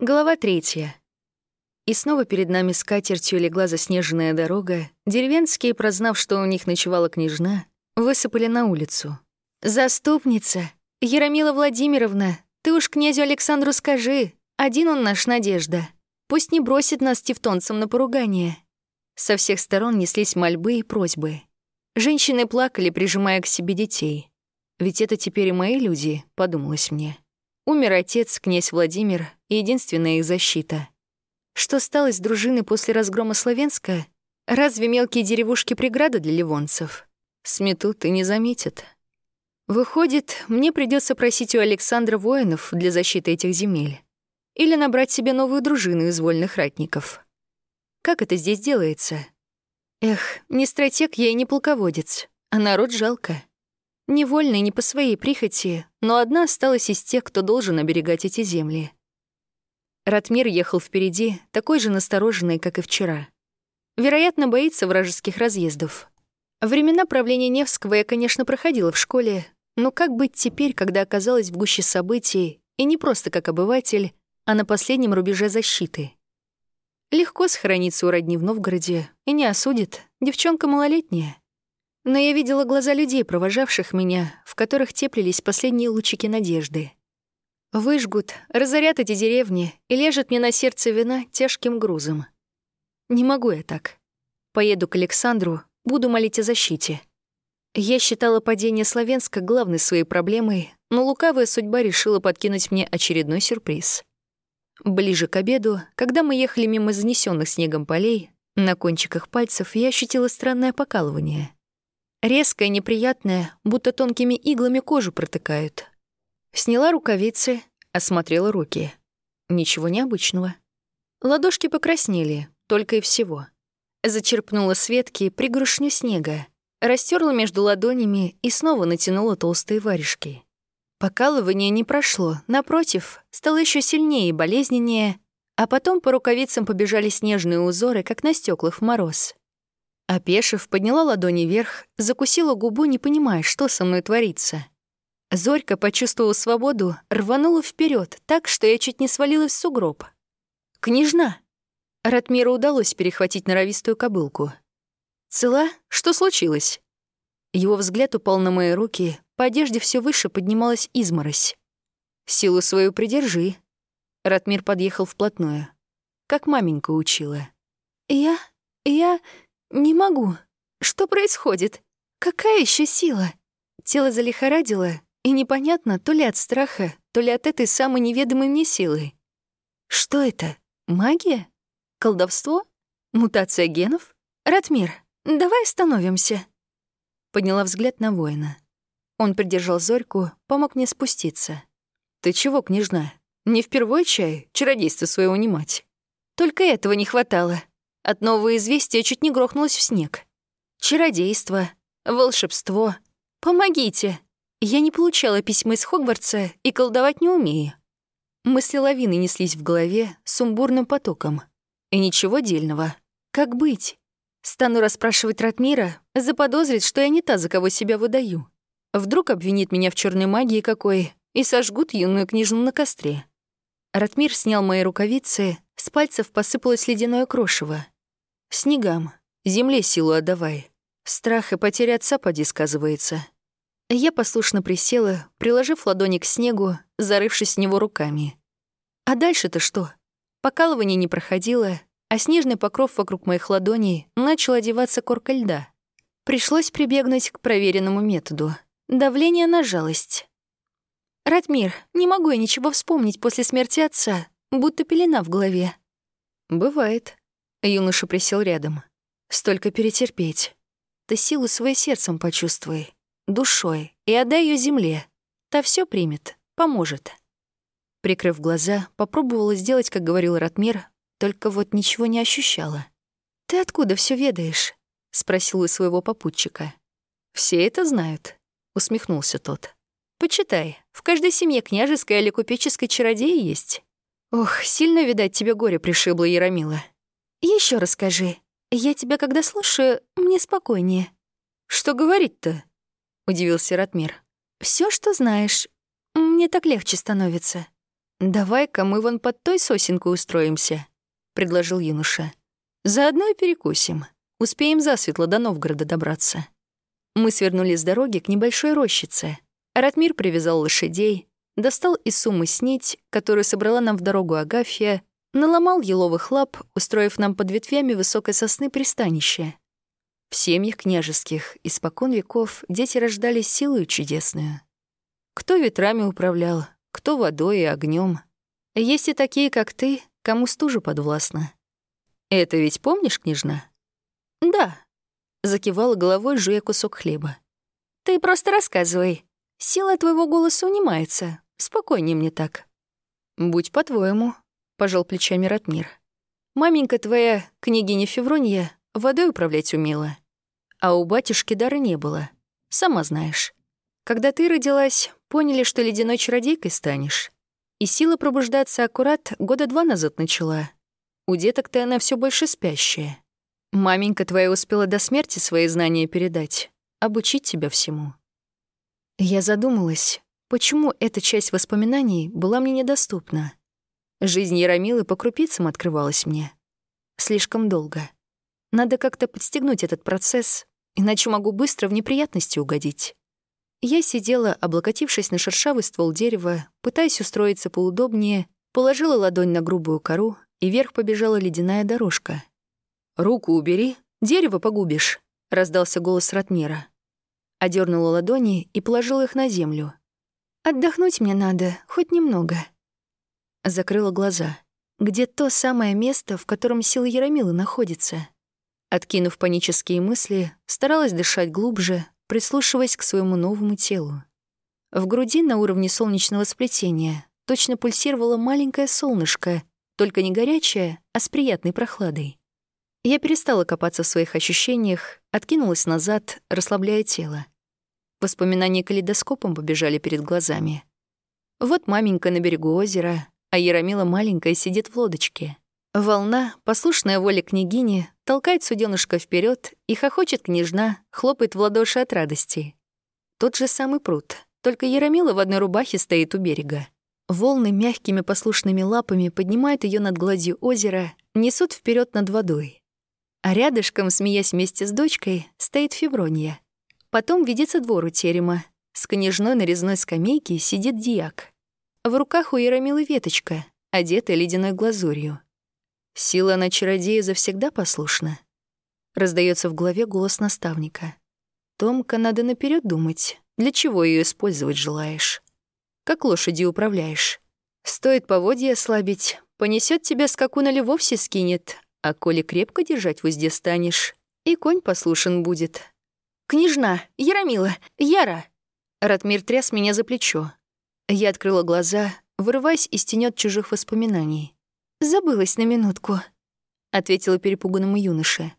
Глава третья. И снова перед нами скатертью легла заснеженная дорога. Деревенские, прознав, что у них ночевала княжна, высыпали на улицу. «Заступница! Яромила Владимировна, ты уж князю Александру скажи, один он наш Надежда. Пусть не бросит нас тевтонцам на поругание». Со всех сторон неслись мольбы и просьбы. Женщины плакали, прижимая к себе детей. «Ведь это теперь мои люди», — подумалось мне. Умер отец, князь Владимир, единственная их защита. Что стало с дружины после разгрома Словенска? Разве мелкие деревушки преграда для ливонцев? Сметут и не заметят. Выходит, мне придется просить у Александра воинов для защиты этих земель. Или набрать себе новую дружину из вольных ратников. Как это здесь делается? Эх, не стратег я и не полководец, а народ жалко. Невольно не по своей прихоти, но одна осталась из тех, кто должен оберегать эти земли. Ратмир ехал впереди, такой же настороженный, как и вчера. Вероятно, боится вражеских разъездов. Времена правления Невского я, конечно, проходила в школе, но как быть теперь, когда оказалась в гуще событий, и не просто как обыватель, а на последнем рубеже защиты? Легко схорониться у родни в Новгороде, и не осудит, девчонка малолетняя. Но я видела глаза людей, провожавших меня, в которых теплились последние лучики надежды. Выжгут, разорят эти деревни и лежат мне на сердце вина тяжким грузом. Не могу я так. Поеду к Александру, буду молить о защите. Я считала падение Славянска главной своей проблемой, но лукавая судьба решила подкинуть мне очередной сюрприз. Ближе к обеду, когда мы ехали мимо занесенных снегом полей, на кончиках пальцев я ощутила странное покалывание — Резкое, неприятное, будто тонкими иглами кожу протыкают. Сняла рукавицы, осмотрела руки. Ничего необычного. Ладошки покраснели, только и всего. Зачерпнула с ветки пригоршню снега, растерла между ладонями и снова натянула толстые варежки. Покалывание не прошло, напротив, стало еще сильнее и болезненнее, а потом по рукавицам побежали снежные узоры, как на стеклах в мороз. Опешив, подняла ладони вверх, закусила губу, не понимая, что со мной творится. Зорька, почувствовала свободу, рванула вперед, так, что я чуть не свалилась в сугроб. «Княжна!» Ратмиру удалось перехватить норовистую кобылку. «Цела? Что случилось?» Его взгляд упал на мои руки, по одежде все выше поднималась изморозь. «Силу свою придержи». Ратмир подъехал вплотную. Как маменька учила. «Я... я... «Не могу. Что происходит? Какая еще сила?» Тело залихорадило, и непонятно, то ли от страха, то ли от этой самой неведомой мне силы. Что это? Магия? Колдовство? Мутация генов? Ратмир, давай остановимся. Подняла взгляд на воина. Он придержал Зорьку, помог мне спуститься. «Ты чего, княжна? Не впервой чай чародейство своего не мать?» «Только этого не хватало», от нового известия чуть не грохнулась в снег. Чародейство, волшебство. Помогите! Я не получала письма из Хогвартса и колдовать не умею. Мысли лавины неслись в голове сумбурным потоком. И ничего дельного. Как быть? Стану расспрашивать Ратмира, заподозрит, что я не та, за кого себя выдаю. Вдруг обвинит меня в черной магии какой и сожгут юную княжну на костре. Ратмир снял мои рукавицы, с пальцев посыпалось ледяное крошево. Снегам, земле силу отдавай. Страх и потеря отца поди сказывается. Я послушно присела, приложив ладони к снегу, зарывшись в него руками. А дальше-то что? Покалывание не проходило, а снежный покров вокруг моих ладоней начал одеваться коркой льда. Пришлось прибегнуть к проверенному методу — давление на жалость. «Ратмир, не могу я ничего вспомнить после смерти отца, будто пелена в голове». «Бывает», Юноша присел рядом. «Столько перетерпеть. Ты силу своей сердцем почувствуй, душой, и отдай ее земле. Та все примет, поможет». Прикрыв глаза, попробовала сделать, как говорил Ратмир, только вот ничего не ощущала. «Ты откуда все ведаешь?» — спросил у своего попутчика. «Все это знают», — усмехнулся тот. «Почитай, в каждой семье княжеской или купеческой чародеи есть. Ох, сильно, видать, тебе горе пришибло, Яромила. Еще расскажи. Я тебя, когда слушаю, мне спокойнее». «Что говорить-то?» — удивился Ратмир. Все, что знаешь. Мне так легче становится. «Давай-ка мы вон под той сосенкой устроимся», — предложил юноша. «Заодно и перекусим. Успеем засветло до Новгорода добраться». Мы свернули с дороги к небольшой рощице. Ратмир привязал лошадей, достал из суммы снить, которую собрала нам в дорогу Агафья, наломал еловых лап, устроив нам под ветвями высокой сосны пристанище. В семьях княжеских испокон веков дети рождались силою чудесную. Кто ветрами управлял, кто водой и огнем. Есть и такие, как ты, кому стужа подвластна. Это ведь помнишь, княжна? Да, закивала головой, жуя кусок хлеба. Ты просто рассказывай. Сила твоего голоса унимается. Спокойнее мне так. Будь по-твоему, пожал плечами Ратмир. Маменька твоя, княгиня Февронья, водой управлять умела. А у батюшки дара не было. Сама знаешь. Когда ты родилась, поняли, что ледяной чародейкой станешь. И сила пробуждаться аккурат года два назад начала. У деток-то она все больше спящая. Маменька твоя успела до смерти свои знания передать, обучить тебя всему. Я задумалась, почему эта часть воспоминаний была мне недоступна. Жизнь Яромилы по крупицам открывалась мне. Слишком долго. Надо как-то подстегнуть этот процесс, иначе могу быстро в неприятности угодить. Я сидела, облокотившись на шершавый ствол дерева, пытаясь устроиться поудобнее, положила ладонь на грубую кору, и вверх побежала ледяная дорожка. «Руку убери, дерево погубишь», — раздался голос Ратмира. Одернула ладони и положила их на землю. «Отдохнуть мне надо, хоть немного». Закрыла глаза. Где то самое место, в котором сила Яромилы находится? Откинув панические мысли, старалась дышать глубже, прислушиваясь к своему новому телу. В груди на уровне солнечного сплетения точно пульсировало маленькое солнышко, только не горячее, а с приятной прохладой. Я перестала копаться в своих ощущениях, откинулась назад, расслабляя тело. Воспоминания калейдоскопом побежали перед глазами. Вот маменька на берегу озера, а Яромила маленькая сидит в лодочке. Волна, послушная воле княгини, толкает суденышко вперед и хохочет княжна, хлопает в ладоши от радости. Тот же самый пруд, только Яромила в одной рубахе стоит у берега. Волны мягкими послушными лапами поднимают ее над гладью озера, несут вперед над водой. А рядышком, смеясь вместе с дочкой, стоит Февронья. Потом видится двор у терема. С княжной на резной скамейке сидит дьяк. В руках у Яромилы веточка, одетая ледяной глазурью. Сила на чародея завсегда послушна. Раздается в голове голос наставника. Томка, надо наперед думать, для чего ее использовать желаешь. Как лошади управляешь. Стоит поводья ослабить, понесет тебя скакун или вовсе скинет, а коли крепко держать в узде станешь, и конь послушен будет. «Княжна! Яромила! Яра!» Ратмир тряс меня за плечо. Я открыла глаза, вырываясь из тенет чужих воспоминаний. «Забылась на минутку», — ответила перепуганному юноше.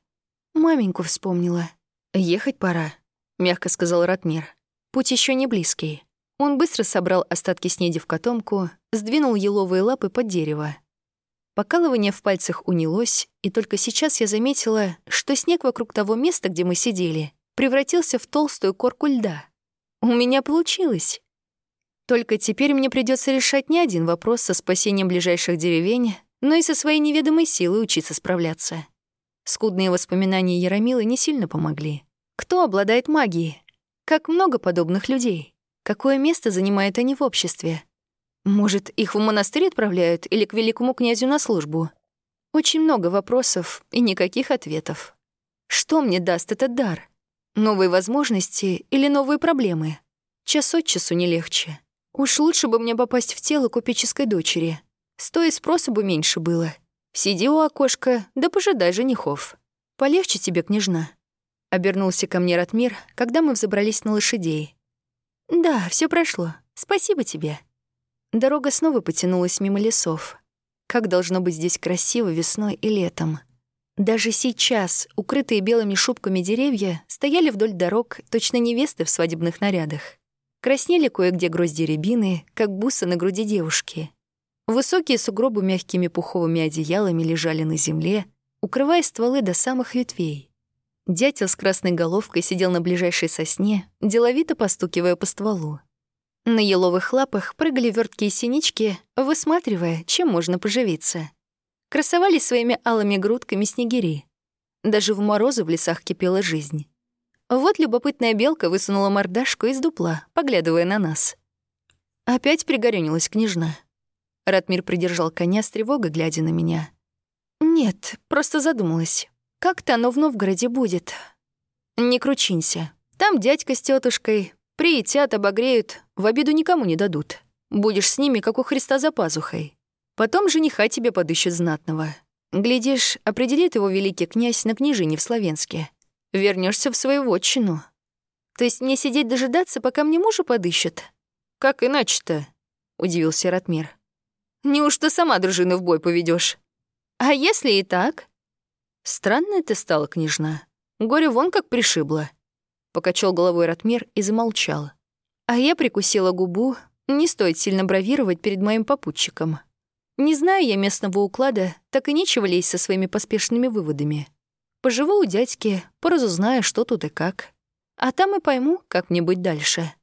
«Маменьку вспомнила. Ехать пора», — мягко сказал Ратмир. «Путь еще не близкий». Он быстро собрал остатки снеди в котомку, сдвинул еловые лапы под дерево. Покалывание в пальцах унялось, и только сейчас я заметила, что снег вокруг того места, где мы сидели, превратился в толстую корку льда. У меня получилось. Только теперь мне придется решать не один вопрос со спасением ближайших деревень, но и со своей неведомой силой учиться справляться. Скудные воспоминания Яромилы не сильно помогли. Кто обладает магией? Как много подобных людей? Какое место занимают они в обществе? Может, их в монастырь отправляют или к великому князю на службу? Очень много вопросов и никаких ответов. Что мне даст этот дар? Новые возможности или новые проблемы? Час от часу не легче. Уж лучше бы мне попасть в тело купеческой дочери — Стоя спроса бы меньше было. Сиди у окошка, да пожидай женихов. Полегче тебе, княжна. Обернулся ко мне Ратмир, когда мы взобрались на лошадей. Да, все прошло. Спасибо тебе. Дорога снова потянулась мимо лесов. Как должно быть здесь красиво весной и летом. Даже сейчас укрытые белыми шубками деревья стояли вдоль дорог точно невесты в свадебных нарядах. Краснели кое-где грозди рябины, как бусы на груди девушки. Высокие сугробы мягкими пуховыми одеялами лежали на земле, укрывая стволы до самых ветвей. Дятел с красной головкой сидел на ближайшей сосне, деловито постукивая по стволу. На еловых лапах прыгали верткие синички, высматривая, чем можно поживиться. Красовались своими алыми грудками снегири. Даже в морозы в лесах кипела жизнь. Вот любопытная белка высунула мордашку из дупла, поглядывая на нас. Опять пригорюнилась княжна. Ратмир придержал коня с тревогой, глядя на меня. «Нет, просто задумалась. Как-то оно в Новгороде будет. Не кручинься. Там дядька с тетушкой приютят, обогреют, в обиду никому не дадут. Будешь с ними, как у Христа за пазухой. Потом жениха тебе подыщут знатного. Глядишь, определит его великий князь на княжине в Словенске. Вернешься в свою вотчину. То есть мне сидеть дожидаться, пока мне мужа подыщут? Как иначе-то? Удивился Ратмир. Неужто сама дружину в бой поведешь? А если и так? Странная ты стала, княжна. Горе вон как пришибло. Покачал головой Ратмир и замолчал. А я прикусила губу. Не стоит сильно бравировать перед моим попутчиком. Не знаю я местного уклада, так и нечего лезть со своими поспешными выводами. Поживу у дядьки, поразузнаю, что тут и как. А там и пойму, как мне быть дальше.